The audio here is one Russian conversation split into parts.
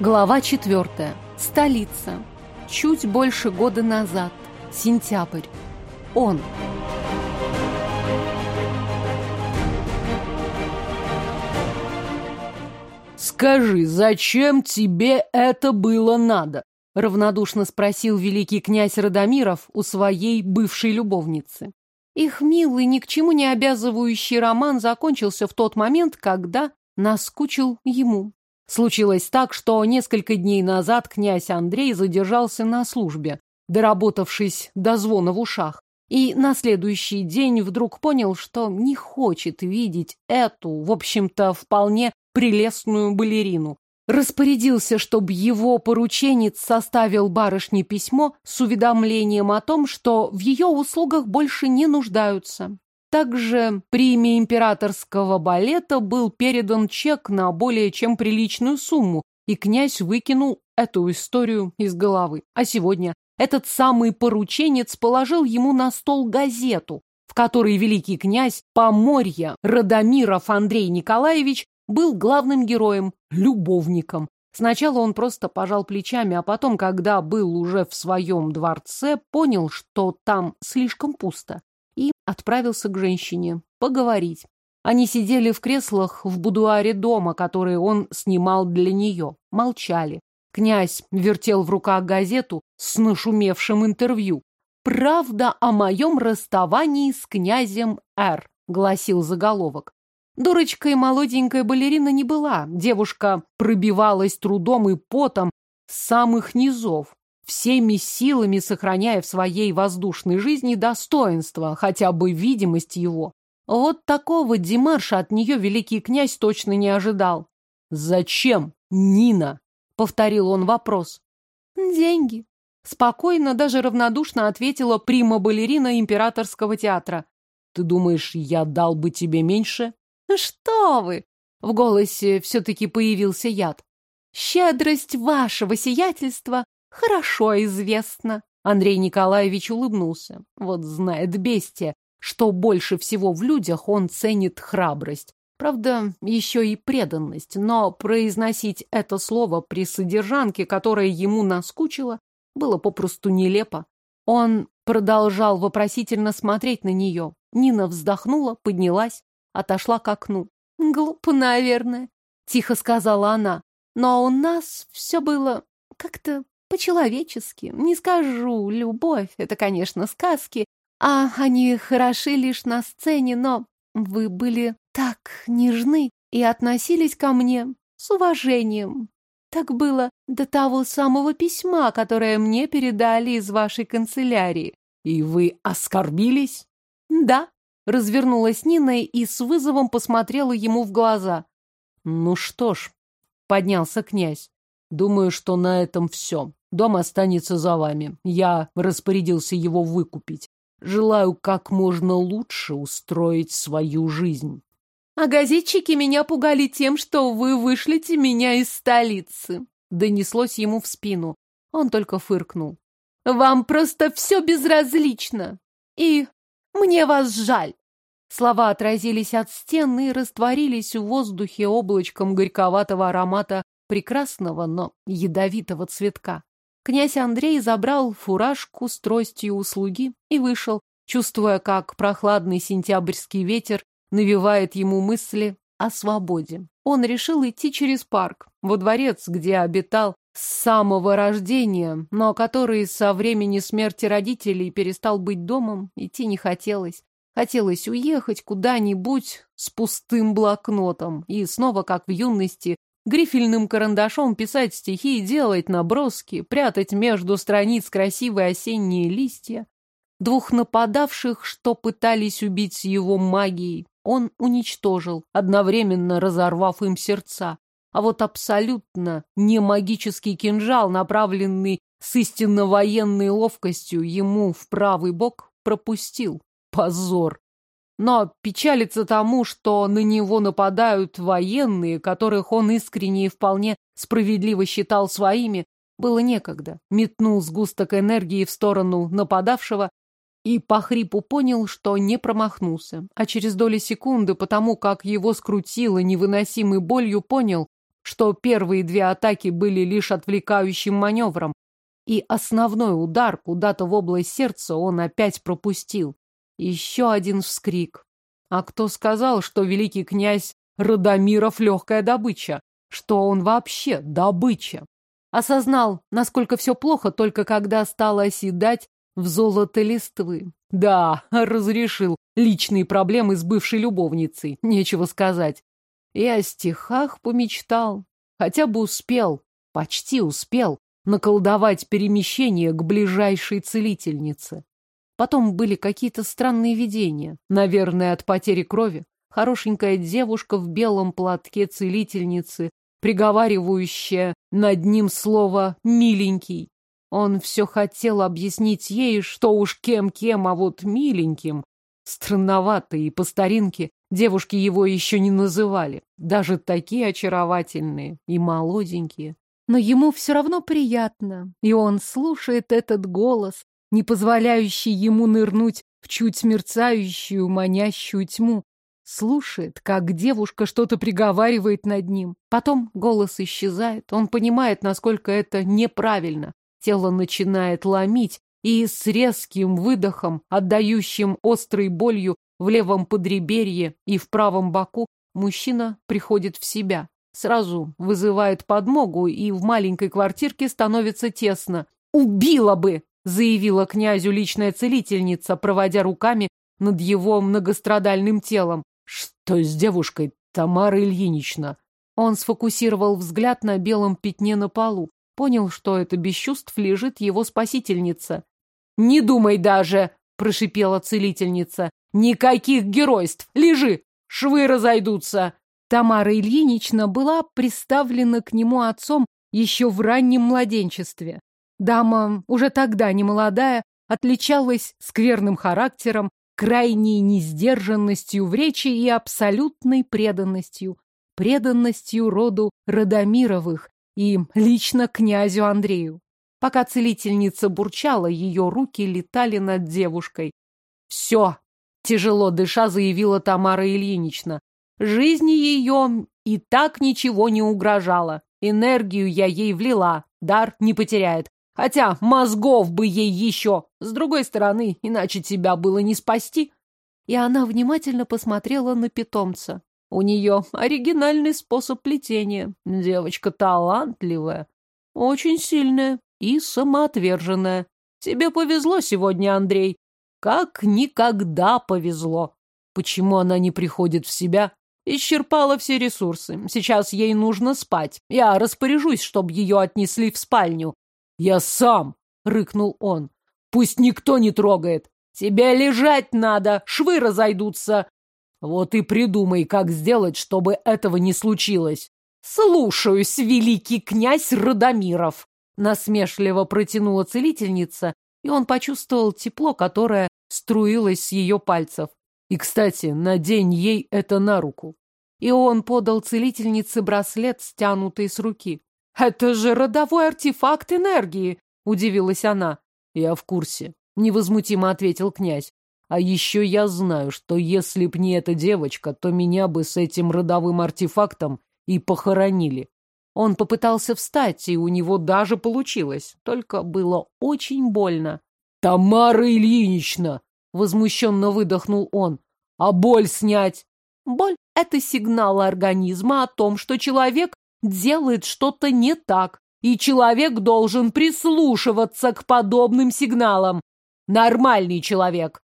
Глава четвертая. Столица. Чуть больше года назад. Сентябрь. Он. «Скажи, зачем тебе это было надо?» — равнодушно спросил великий князь Радомиров у своей бывшей любовницы. Их милый, ни к чему не обязывающий роман закончился в тот момент, когда наскучил ему. Случилось так, что несколько дней назад князь Андрей задержался на службе, доработавшись до звона в ушах, и на следующий день вдруг понял, что не хочет видеть эту, в общем-то, вполне прелестную балерину. Распорядился, чтобы его порученец составил барышне письмо с уведомлением о том, что в ее услугах больше не нуждаются. Также при имя императорского балета был передан чек на более чем приличную сумму, и князь выкинул эту историю из головы. А сегодня этот самый порученец положил ему на стол газету, в которой великий князь Поморья Радомиров Андрей Николаевич был главным героем, любовником. Сначала он просто пожал плечами, а потом, когда был уже в своем дворце, понял, что там слишком пусто отправился к женщине поговорить. Они сидели в креслах в будуаре дома, который он снимал для нее. Молчали. Князь вертел в руках газету с нашумевшим интервью. «Правда о моем расставании с князем Р», — гласил заголовок. Дурочкой молоденькая балерина не была. Девушка пробивалась трудом и потом с самых низов всеми силами сохраняя в своей воздушной жизни достоинство, хотя бы видимость его. Вот такого демарша от нее великий князь точно не ожидал. «Зачем, Нина?» — повторил он вопрос. «Деньги», — спокойно, даже равнодушно ответила прима-балерина императорского театра. «Ты думаешь, я дал бы тебе меньше?» «Что вы!» — в голосе все-таки появился яд. «Щедрость вашего сиятельства Хорошо известно. Андрей Николаевич улыбнулся. Вот знает бестия, что больше всего в людях он ценит храбрость. Правда, еще и преданность, но произносить это слово при содержанке, которая ему наскучила, было попросту нелепо. Он продолжал вопросительно смотреть на нее. Нина вздохнула, поднялась, отошла к окну. «Глупо, наверное», — тихо сказала она. «Но у нас все было как-то по-человечески. Не скажу, любовь — это, конечно, сказки, а они хороши лишь на сцене, но вы были так нежны и относились ко мне с уважением. Так было до того самого письма, которое мне передали из вашей канцелярии. И вы оскорбились? Да, развернулась Нина и с вызовом посмотрела ему в глаза. Ну что ж, поднялся князь. Думаю, что на этом все. Дом останется за вами. Я распорядился его выкупить. Желаю как можно лучше устроить свою жизнь. А газетчики меня пугали тем, что вы вышлете меня из столицы. Донеслось ему в спину. Он только фыркнул. Вам просто все безразлично. И мне вас жаль. Слова отразились от стен и растворились в воздухе облачком горьковатого аромата прекрасного, но ядовитого цветка. Князь Андрей забрал фуражку с тростью услуги и вышел, чувствуя, как прохладный сентябрьский ветер навевает ему мысли о свободе. Он решил идти через парк, во дворец, где обитал с самого рождения, но который со времени смерти родителей перестал быть домом, идти не хотелось. Хотелось уехать куда-нибудь с пустым блокнотом и снова, как в юности, грифельным карандашом писать стихи, делать наброски, прятать между страниц красивые осенние листья. Двух нападавших, что пытались убить его магией, он уничтожил, одновременно разорвав им сердца. А вот абсолютно не магический кинжал, направленный с истинно военной ловкостью ему в правый бок, пропустил. Позор! Но печалится тому, что на него нападают военные, которых он искренне и вполне справедливо считал своими, было некогда. Метнул сгусток энергии в сторону нападавшего и по хрипу понял, что не промахнулся. А через доли секунды, потому как его скрутило невыносимой болью, понял, что первые две атаки были лишь отвлекающим маневром, и основной удар куда-то в область сердца он опять пропустил. Еще один вскрик. А кто сказал, что великий князь Радомиров легкая добыча? Что он вообще добыча? Осознал, насколько все плохо, только когда стало оседать в золото листвы. Да, разрешил личные проблемы с бывшей любовницей, нечего сказать. И о стихах помечтал. Хотя бы успел, почти успел, наколдовать перемещение к ближайшей целительнице. Потом были какие-то странные видения, наверное, от потери крови. Хорошенькая девушка в белом платке целительницы, приговаривающая над ним слово «миленький». Он все хотел объяснить ей, что уж кем-кем, а вот миленьким. Странновато и по старинке девушки его еще не называли. Даже такие очаровательные и молоденькие. Но ему все равно приятно, и он слушает этот голос, не позволяющий ему нырнуть в чуть мерцающую, манящую тьму. Слушает, как девушка что-то приговаривает над ним. Потом голос исчезает. Он понимает, насколько это неправильно. Тело начинает ломить, и с резким выдохом, отдающим острой болью в левом подреберье и в правом боку, мужчина приходит в себя. Сразу вызывает подмогу, и в маленькой квартирке становится тесно. «Убила бы!» — заявила князю личная целительница, проводя руками над его многострадальным телом. «Что с девушкой, Тамара Ильинична?» Он сфокусировал взгляд на белом пятне на полу. Понял, что это без чувств лежит его спасительница. «Не думай даже!» — прошипела целительница. «Никаких геройств! Лежи! Швы разойдутся!» Тамара Ильинична была приставлена к нему отцом еще в раннем младенчестве. Дама, уже тогда не молодая, отличалась скверным характером, крайней несдержанностью в речи и абсолютной преданностью. Преданностью роду Радомировых, и лично князю Андрею. Пока целительница бурчала, ее руки летали над девушкой. «Все!» — тяжело дыша заявила Тамара Ильинична. «Жизни ее и так ничего не угрожало. Энергию я ей влила, дар не потеряет. Хотя мозгов бы ей еще. С другой стороны, иначе тебя было не спасти». И она внимательно посмотрела на питомца. У нее оригинальный способ плетения. Девочка талантливая, очень сильная и самоотверженная. Тебе повезло сегодня, Андрей. Как никогда повезло. Почему она не приходит в себя? Исчерпала все ресурсы. Сейчас ей нужно спать. Я распоряжусь, чтобы ее отнесли в спальню. Я сам, рыкнул он. Пусть никто не трогает. Тебе лежать надо, швы разойдутся. Вот и придумай, как сделать, чтобы этого не случилось. Слушаюсь, великий князь Радомиров. Насмешливо протянула целительница, и он почувствовал тепло, которое струилось с ее пальцев. И, кстати, надень ей это на руку. И он подал целительнице браслет, стянутый с руки. «Это же родовой артефакт энергии!» — удивилась она. «Я в курсе», — невозмутимо ответил князь. А еще я знаю, что если б не эта девочка, то меня бы с этим родовым артефактом и похоронили. Он попытался встать, и у него даже получилось, только было очень больно. «Тамара Ильинична!» — возмущенно выдохнул он. «А боль снять?» «Боль — это сигнал организма о том, что человек делает что-то не так, и человек должен прислушиваться к подобным сигналам. Нормальный человек!»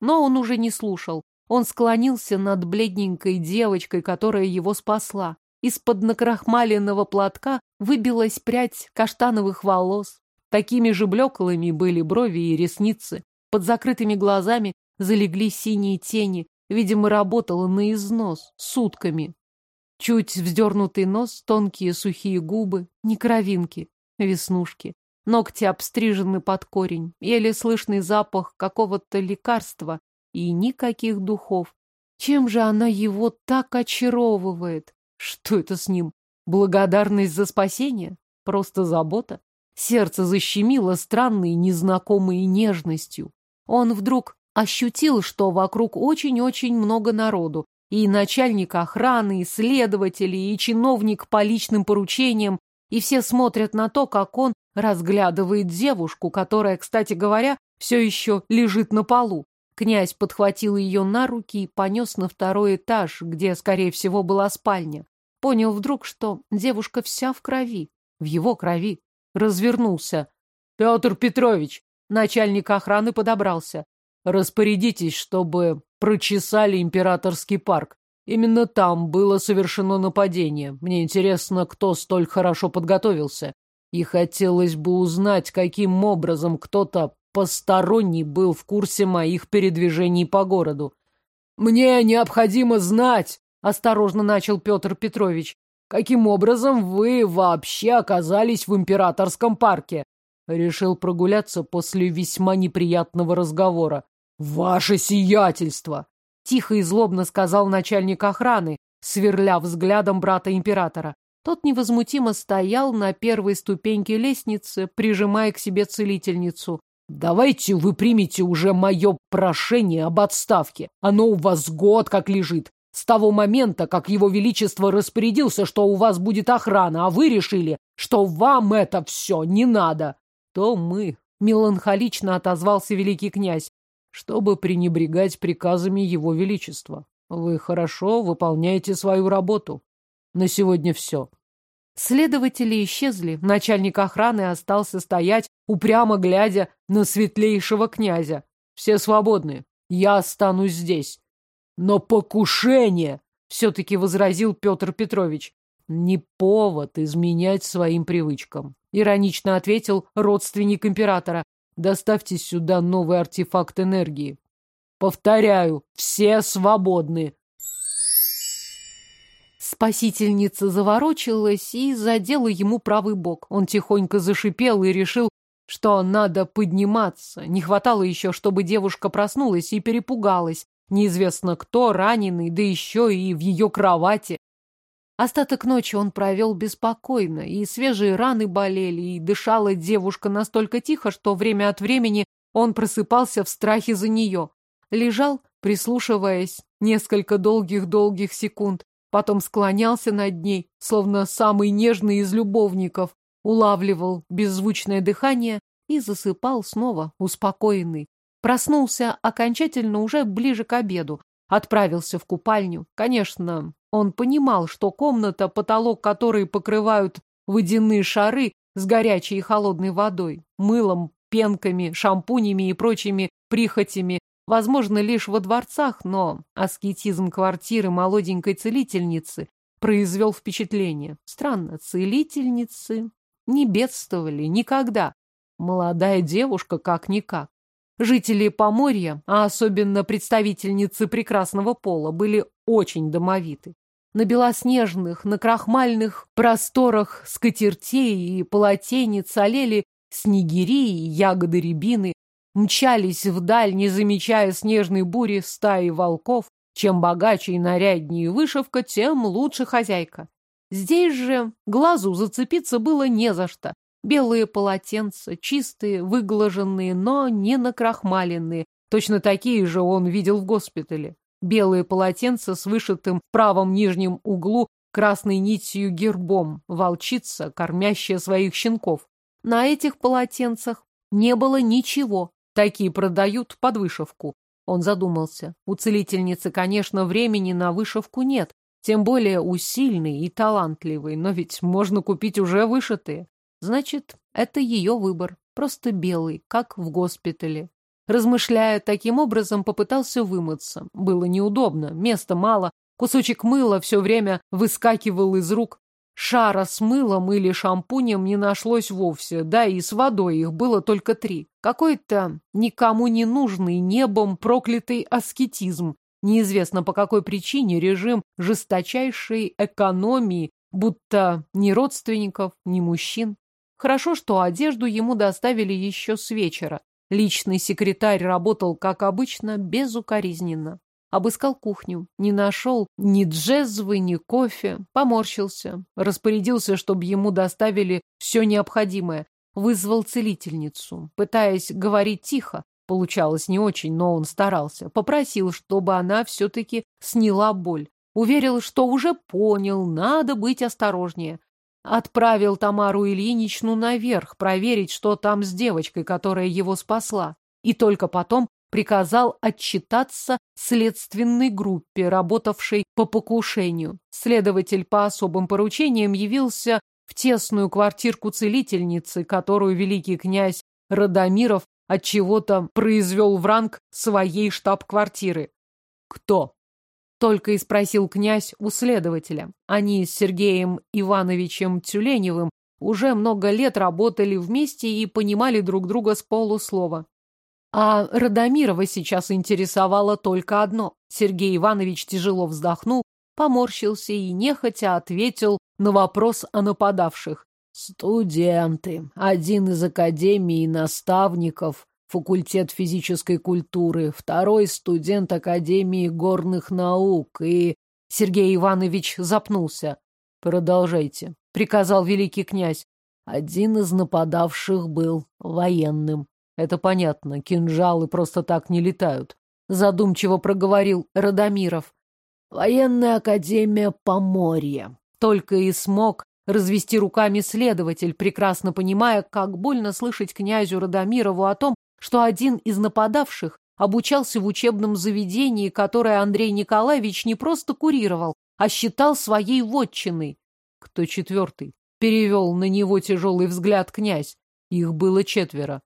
Но он уже не слушал. Он склонился над бледненькой девочкой, которая его спасла. Из-под накрахмаленного платка выбилась прядь каштановых волос. Такими же блеклыми были брови и ресницы. Под закрытыми глазами залегли синие тени. Видимо, работала на износ, сутками. Чуть вздернутый нос, тонкие сухие губы, не кровинки, веснушки. Ногти обстрижены под корень, еле слышный запах какого-то лекарства и никаких духов. Чем же она его так очаровывает? Что это с ним? Благодарность за спасение? Просто забота? Сердце защемило странной, незнакомой нежностью. Он вдруг ощутил, что вокруг очень-очень много народу, И начальник охраны, и следователи, и чиновник по личным поручениям, и все смотрят на то, как он разглядывает девушку, которая, кстати говоря, все еще лежит на полу. Князь подхватил ее на руки и понес на второй этаж, где, скорее всего, была спальня. Понял вдруг, что девушка вся в крови, в его крови. Развернулся. «Петр Петрович!» Начальник охраны подобрался. «Распорядитесь, чтобы прочесали императорский парк. Именно там было совершено нападение. Мне интересно, кто столь хорошо подготовился. И хотелось бы узнать, каким образом кто-то посторонний был в курсе моих передвижений по городу. «Мне необходимо знать», — осторожно начал Петр Петрович, «каким образом вы вообще оказались в императорском парке?» Решил прогуляться после весьма неприятного разговора. «Ваше сиятельство!» — тихо и злобно сказал начальник охраны, сверля взглядом брата императора. Тот невозмутимо стоял на первой ступеньке лестницы, прижимая к себе целительницу. Давайте вы примете уже мое прошение об отставке. Оно у вас год как лежит. С того момента, как его величество распорядился, что у вас будет охрана, а вы решили, что вам это все не надо, то мы, меланхолично отозвался великий князь, чтобы пренебрегать приказами его величества. Вы хорошо выполняете свою работу. На сегодня все. Следователи исчезли, начальник охраны остался стоять, упрямо глядя на светлейшего князя. Все свободны, я останусь здесь. Но покушение, все-таки возразил Петр Петрович, не повод изменять своим привычкам. Иронично ответил родственник императора. Доставьте сюда новый артефакт энергии. Повторяю, все свободны. Спасительница заворочилась и задела ему правый бок. Он тихонько зашипел и решил, что надо подниматься. Не хватало еще, чтобы девушка проснулась и перепугалась. Неизвестно кто, раненый, да еще и в ее кровати. Остаток ночи он провел беспокойно, и свежие раны болели, и дышала девушка настолько тихо, что время от времени он просыпался в страхе за нее. Лежал, прислушиваясь, несколько долгих-долгих секунд, потом склонялся над ней, словно самый нежный из любовников, улавливал беззвучное дыхание и засыпал снова, успокоенный. Проснулся окончательно уже ближе к обеду, отправился в купальню. Конечно, он понимал, что комната, потолок которой покрывают водяные шары с горячей и холодной водой, мылом, пенками, шампунями и прочими прихотями, возможно, лишь во дворцах, но аскетизм квартиры молоденькой целительницы произвел впечатление. Странно, целительницы не бедствовали никогда. Молодая девушка как-никак. Жители Поморья, а особенно представительницы прекрасного пола, были очень домовиты. На белоснежных, на крахмальных просторах скатертей и полотенец олели снегири и ягоды рябины, мчались вдаль, не замечая снежной бури стаи волков. Чем богаче и наряднее вышивка, тем лучше хозяйка. Здесь же глазу зацепиться было не за что. Белые полотенца, чистые, выглаженные, но не накрахмаленные. Точно такие же он видел в госпитале. Белые полотенца с вышитым в правом нижнем углу красной нитью гербом, волчица, кормящая своих щенков. На этих полотенцах не было ничего, Такие продают под вышивку. Он задумался. У целительницы, конечно, времени на вышивку нет, тем более у сильной и талантливой, но ведь можно купить уже вышитые. Значит, это ее выбор, просто белый, как в госпитале. Размышляя таким образом, попытался вымыться. Было неудобно, места мало, кусочек мыла все время выскакивал из рук, Шара с мылом или шампунем не нашлось вовсе, да и с водой их было только три. Какой-то никому не нужный небом проклятый аскетизм. Неизвестно по какой причине режим жесточайшей экономии, будто ни родственников, ни мужчин. Хорошо, что одежду ему доставили еще с вечера. Личный секретарь работал, как обычно, безукоризненно. Обыскал кухню, не нашел ни джезвы, ни кофе, поморщился, распорядился, чтобы ему доставили все необходимое, вызвал целительницу, пытаясь говорить тихо, Получалось не очень, но он старался. Попросил, чтобы она все-таки сняла боль. Уверил, что уже понял, надо быть осторожнее. Отправил Тамару Ильиничну наверх проверить, что там с девочкой, которая его спасла. И только потом приказал отчитаться следственной группе, работавшей по покушению. Следователь по особым поручениям явился в тесную квартирку целительницы, которую великий князь Радомиров от чего-то произвел в ранг своей штаб-квартиры. Кто? Только и спросил князь у следователя. Они с Сергеем Ивановичем Тюленевым уже много лет работали вместе и понимали друг друга с полуслова. А Радомирова сейчас интересовало только одно. Сергей Иванович тяжело вздохнул, поморщился и нехотя ответил на вопрос о нападавших. Студенты. Один из академии наставников, факультет физической культуры, второй студент Академии горных наук и... Сергей Иванович запнулся. «Продолжайте», — приказал великий князь. Один из нападавших был военным. Это понятно, кинжалы просто так не летают. Задумчиво проговорил Радомиров. Военная академия Поморья. Только и смог развести руками следователь, прекрасно понимая, как больно слышать князю Радомирову о том, что один из нападавших обучался в учебном заведении, которое Андрей Николаевич не просто курировал, а считал своей вотчиной. Кто четвертый? Перевел на него тяжелый взгляд князь. Их было четверо.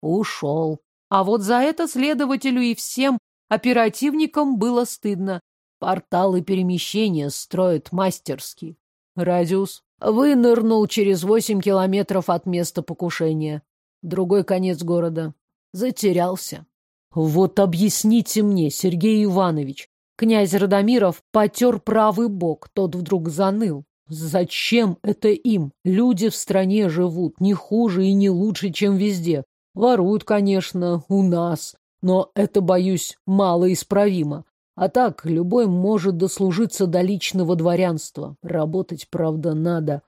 Ушел. А вот за это следователю и всем оперативникам было стыдно. Порталы перемещения строят мастерски. Радиус Вынырнул через восемь километров от места покушения. Другой конец города. Затерялся. Вот объясните мне, Сергей Иванович. Князь Радомиров потер правый бок, тот вдруг заныл. Зачем это им? Люди в стране живут не хуже и не лучше, чем везде. Воруют, конечно, у нас, но это, боюсь, малоисправимо. А так, любой может дослужиться до личного дворянства. Работать, правда, надо.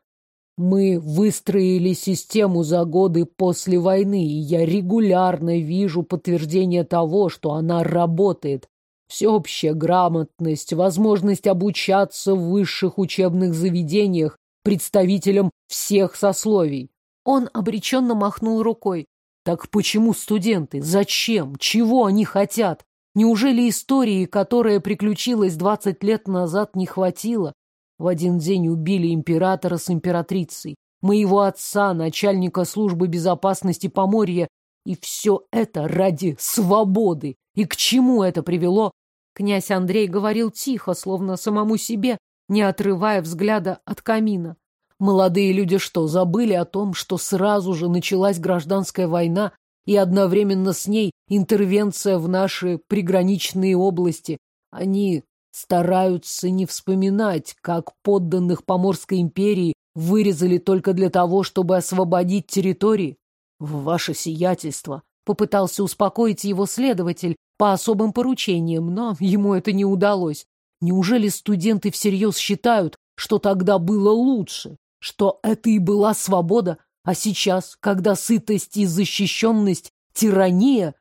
Мы выстроили систему за годы после войны, и я регулярно вижу подтверждение того, что она работает. Всеобщая грамотность, возможность обучаться в высших учебных заведениях представителям всех сословий. Он обреченно махнул рукой. Так почему студенты? Зачем? Чего они хотят? Неужели истории, которая приключилась двадцать лет назад, не хватило? В один день убили императора с императрицей, моего отца, начальника службы безопасности Поморья, и все это ради свободы. И к чему это привело? Князь Андрей говорил тихо, словно самому себе, не отрывая взгляда от камина. Молодые люди что, забыли о том, что сразу же началась гражданская война, и одновременно с ней интервенция в наши приграничные области. Они стараются не вспоминать, как подданных Поморской империи вырезали только для того, чтобы освободить территории. Ваше сиятельство. Попытался успокоить его следователь по особым поручениям, но ему это не удалось. Неужели студенты всерьез считают, что тогда было лучше, что это и была свобода, а сейчас, когда сытость и защищенность — тирания?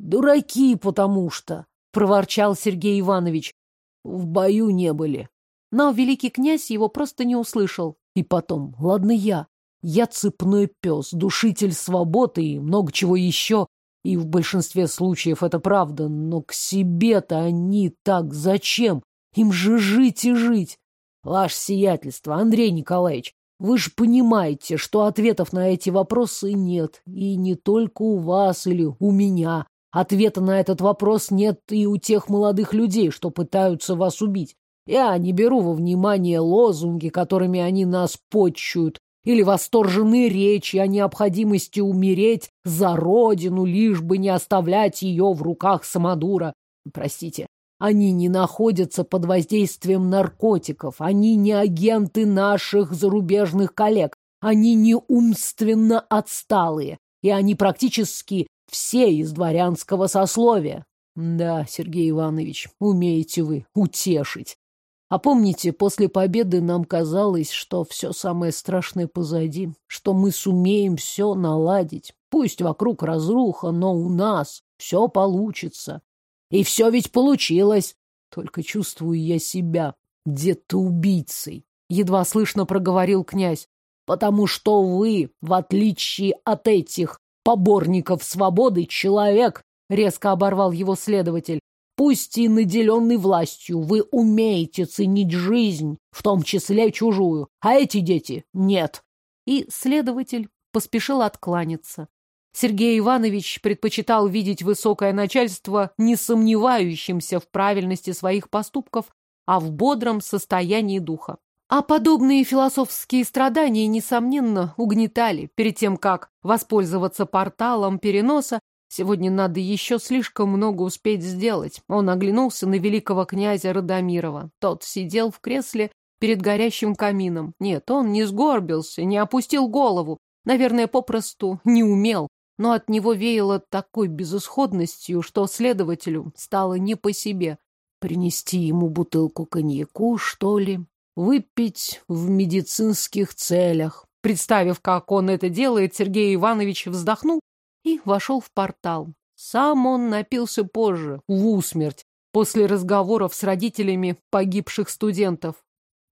Дураки, потому что, — проворчал Сергей Иванович, — в бою не были. Но великий князь его просто не услышал. И потом, ладно я, я цепной пес, душитель свободы и много чего еще. И в большинстве случаев это правда, но к себе-то они так зачем? Им же жить и жить. Ваше сиятельство, Андрей Николаевич, вы же понимаете, что ответов на эти вопросы нет. И не только у вас или у меня. Ответа на этот вопрос нет и у тех молодых людей, что пытаются вас убить. Я не беру во внимание лозунги, которыми они нас почуют, или восторженные речи о необходимости умереть за родину, лишь бы не оставлять ее в руках самодура. Простите, они не находятся под воздействием наркотиков, они не агенты наших зарубежных коллег, они не умственно отсталые, и они практически все из дворянского сословия. Да, Сергей Иванович, умеете вы утешить. А помните, после победы нам казалось, что все самое страшное позади, что мы сумеем все наладить. Пусть вокруг разруха, но у нас Все получится. И все ведь получилось. Только чувствую я себя где-то убийцей. Едва слышно проговорил князь. Потому что вы, в отличие от этих поборников свободы, человек, резко оборвал его следователь. Пусть и наделенный властью, вы умеете ценить жизнь, в том числе чужую, а эти дети — нет. И следователь поспешил откланяться. Сергей Иванович предпочитал видеть высокое начальство не сомневающимся в правильности своих поступков, а в бодром состоянии духа. А подобные философские страдания, несомненно, угнетали перед тем, как воспользоваться порталом переноса. Сегодня надо еще слишком много успеть сделать. Он оглянулся на великого князя Радомирова. Тот сидел в кресле перед горящим камином. Нет, он не сгорбился, не опустил голову. Наверное, попросту не умел. Но от него веяло такой безысходностью, что следователю стало не по себе. Принести ему бутылку коньяку, что ли? Выпить в медицинских целях. Представив, как он это делает, Сергей Иванович вздохнул и вошел в портал. Сам он напился позже, в усмерть, после разговоров с родителями погибших студентов.